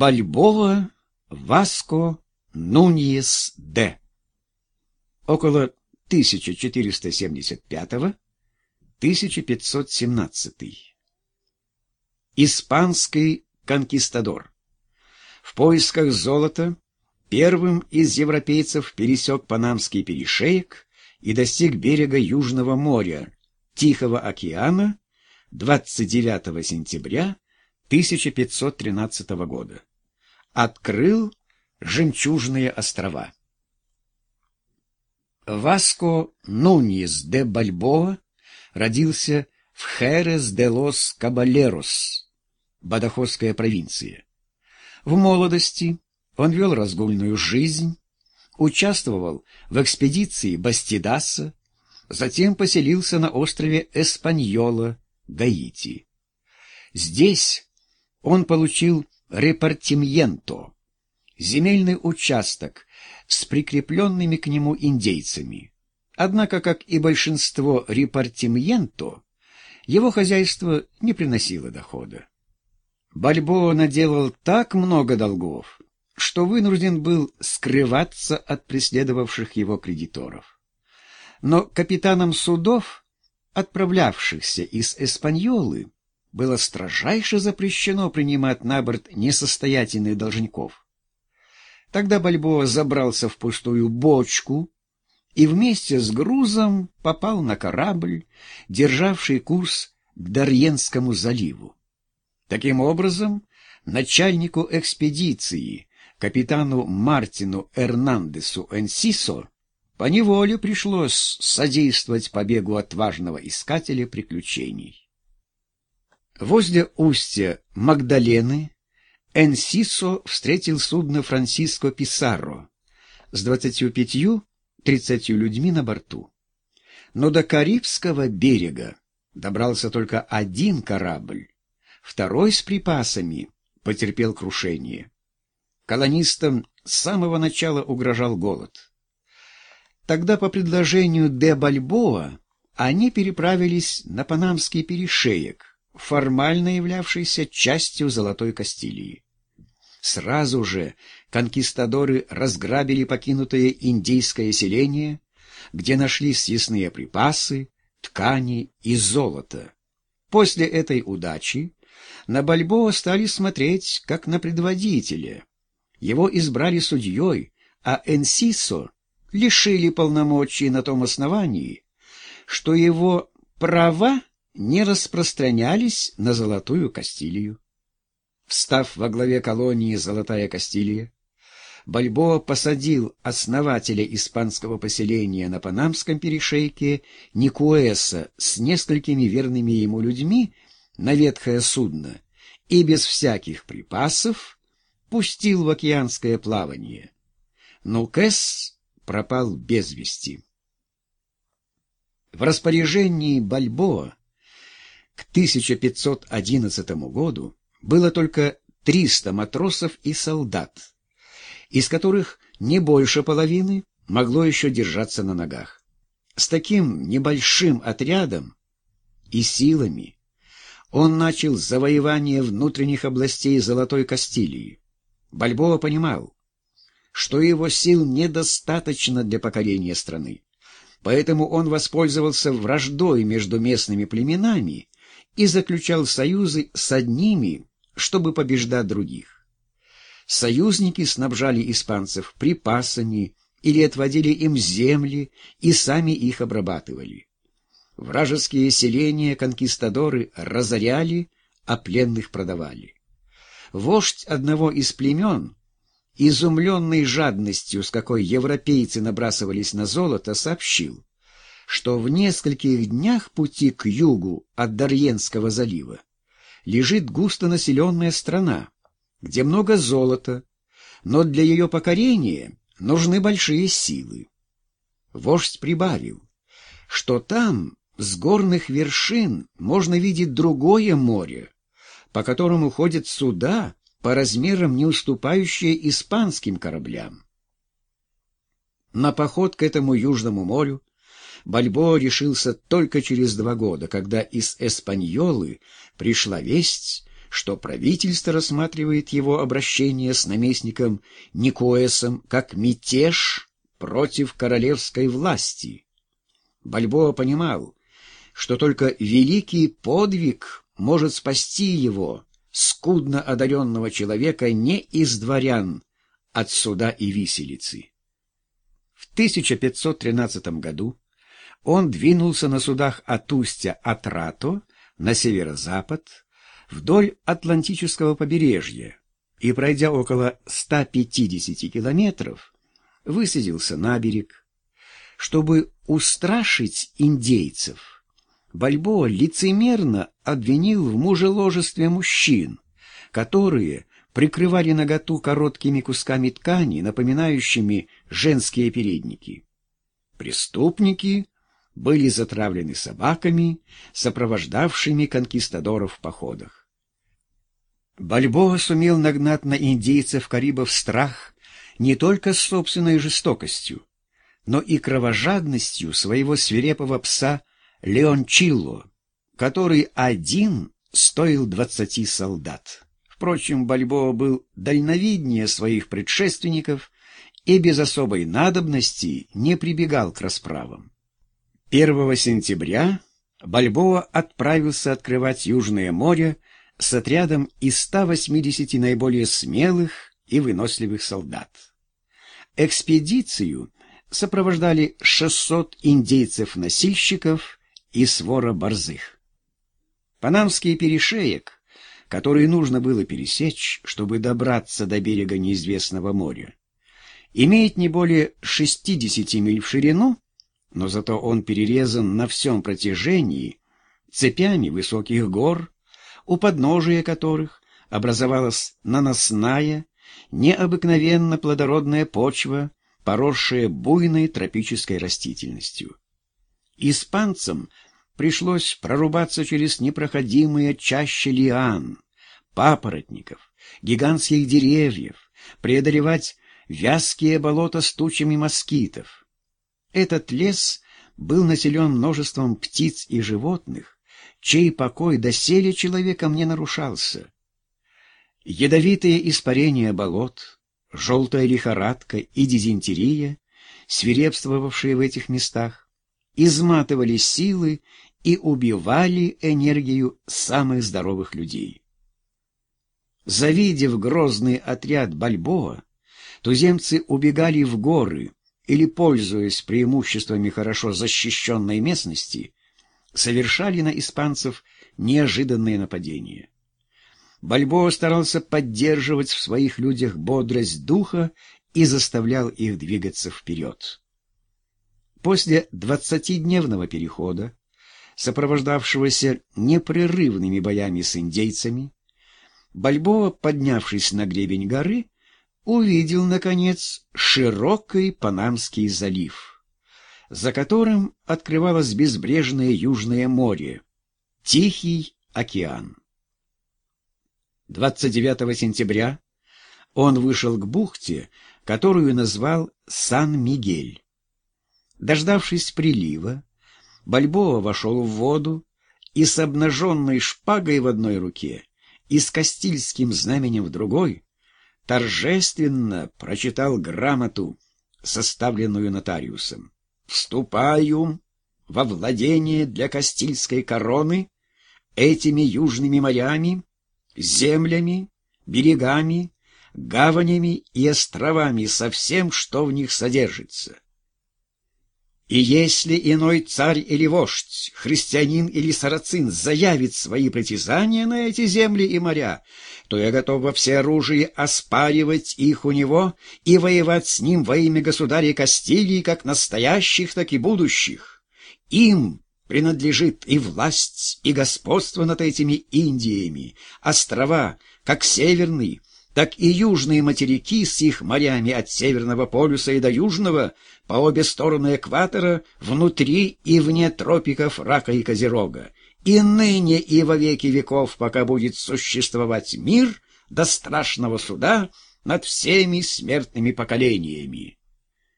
Бальбоа Васко Нуньес Д. Около 1475-1517. Испанский конкистадор. В поисках золота первым из европейцев пересек Панамский перешеек и достиг берега Южного моря, Тихого океана 29 сентября 1513 года. Открыл Жемчужные острова. Васко Нуньес де Бальбоа родился в Херес де лос Кабалерос, Бадахосская провинция. В молодости он вел разгульную жизнь, участвовал в экспедиции Бастидаса, затем поселился на острове Эспаньола, Гаити. Здесь он получил репартимьенто, земельный участок с прикрепленными к нему индейцами. Однако, как и большинство репартимьенто, его хозяйство не приносило дохода. Бальбоа наделал так много долгов, что вынужден был скрываться от преследовавших его кредиторов. Но капитанам судов, отправлявшихся из Эспаньолы, было строжайше запрещено принимать на борт несостоятельных должников. Тогда Бальбоа забрался в пустую бочку и вместе с грузом попал на корабль, державший курс к Дарьенскому заливу. Таким образом, начальнику экспедиции, капитану Мартину Эрнандесу Энсисо, поневоле пришлось содействовать побегу отважного искателя приключений. Возле устья Магдалены Энсисо встретил судно Франсиско Писарро с двадцатью пятью-тридцатью людьми на борту. Но до Карибского берега добрался только один корабль, второй с припасами потерпел крушение. Колонистам с самого начала угрожал голод. Тогда по предложению де Бальбоа они переправились на Панамский перешеек, формально являвшийся частью Золотой Кастилии. Сразу же конкистадоры разграбили покинутое индейское селение, где нашли съестные припасы, ткани и золото. После этой удачи на Бальбоа стали смотреть как на предводителя. Его избрали судьей, а Энсисо лишили полномочий на том основании, что его права не распространялись на Золотую Кастилию. Встав во главе колонии «Золотая Кастилия», Бальбоа посадил основателя испанского поселения на Панамском перешейке Никуэса с несколькими верными ему людьми на ветхое судно и без всяких припасов пустил в океанское плавание. Но Кэс пропал без вести. В распоряжении Бальбоа к 1511 году было только 300 матросов и солдат, из которых не больше половины могло еще держаться на ногах. С таким небольшим отрядом и силами он начал завоевание внутренних областей Золотой Кастилии. Бальбоа понимал, что его сил недостаточно для покорения страны, поэтому он воспользовался враждой между местными племенами и заключал союзы с одними, чтобы побеждать других. Союзники снабжали испанцев припасами или отводили им земли и сами их обрабатывали. Вражеские селения конкистадоры разоряли, а пленных продавали. Вождь одного из племен, изумленный жадностью, с какой европейцы набрасывались на золото, сообщил, что в нескольких днях пути к югу от Дарьенского залива лежит густонаселенная страна, где много золота, но для ее покорения нужны большие силы. Вождь прибавил, что там с горных вершин можно видеть другое море, по которому ходят суда по размерам не уступающие испанским кораблям. На поход к этому Южному морю Бальбоа решился только через два года, когда из Эспаньолы пришла весть, что правительство рассматривает его обращение с наместником Никоэсом как мятеж против королевской власти. Бальбоа понимал, что только великий подвиг может спасти его, скудно одаренного человека, не из дворян, от суда и виселицы. В 1513 году он двинулся на судах от устья Атрато на северо-запад вдоль Атлантического побережья и, пройдя около 150 километров, высадился на берег. Чтобы устрашить индейцев, Бальбоа лицемерно обвинил в мужеложестве мужчин, которые прикрывали наготу короткими кусками ткани, напоминающими женские передники. Преступники были затравлены собаками, сопровождавшими конкистадоров в походах. Бальбоа сумел нагнать на индейцев Карибов страх не только собственной жестокостью, но и кровожадностью своего свирепого пса Леончилло, который один стоил двадцати солдат. Впрочем, Бальбоа был дальновиднее своих предшественников и без особой надобности не прибегал к расправам. 1 сентября Бальбоа отправился открывать Южное море с отрядом из 180 наиболее смелых и выносливых солдат. Экспедицию сопровождали 600 индейцев-носильщиков и свора борзых. Панамский перешеек, который нужно было пересечь, чтобы добраться до берега неизвестного моря, имеет не более 60 миль в ширину, но зато он перерезан на всем протяжении цепями высоких гор, у подножия которых образовалась наносная, необыкновенно плодородная почва, поросшая буйной тропической растительностью. Испанцам пришлось прорубаться через непроходимые чащи лиан, папоротников, гигантских деревьев, преодолевать вязкие болота с тучами москитов. Этот лес был населен множеством птиц и животных, чей покой доселе человеком не нарушался. Ядовитые испарения болот, желтая лихорадка и дизентерия, свирепствовавшие в этих местах, изматывали силы и убивали энергию самых здоровых людей. Завидев грозный отряд Бальбоа, туземцы убегали в горы или, пользуясь преимуществами хорошо защищенной местности, совершали на испанцев неожиданные нападения. Бальбоа старался поддерживать в своих людях бодрость духа и заставлял их двигаться вперед. После двадцатидневного перехода, сопровождавшегося непрерывными боями с индейцами, Бальбоа, поднявшись на гребень горы, увидел, наконец, широкий Панамский залив, за которым открывалось безбрежное Южное море, Тихий океан. 29 сентября он вышел к бухте, которую назвал Сан-Мигель. Дождавшись прилива, Бальбоа вошел в воду и с обнаженной шпагой в одной руке и с Кастильским знаменем в другой торжественно прочитал грамоту, составленную нотариусом. «Вступаю во владение для Кастильской короны этими южными морями, землями, берегами, гаванями и островами со всем, что в них содержится. И если иной царь или вождь, христианин или сарацин заявит свои притязания на эти земли и моря, то я готов во всеоружии оспаривать их у него и воевать с ним во имя государя Кастилии, как настоящих, так и будущих. Им принадлежит и власть, и господство над этими Индиями, острова, как северный, так и южные материки с их морями от Северного полюса и до Южного, по обе стороны экватора, внутри и вне тропиков Рака и Козерога, и ныне и во веки веков, пока будет существовать мир до страшного суда над всеми смертными поколениями.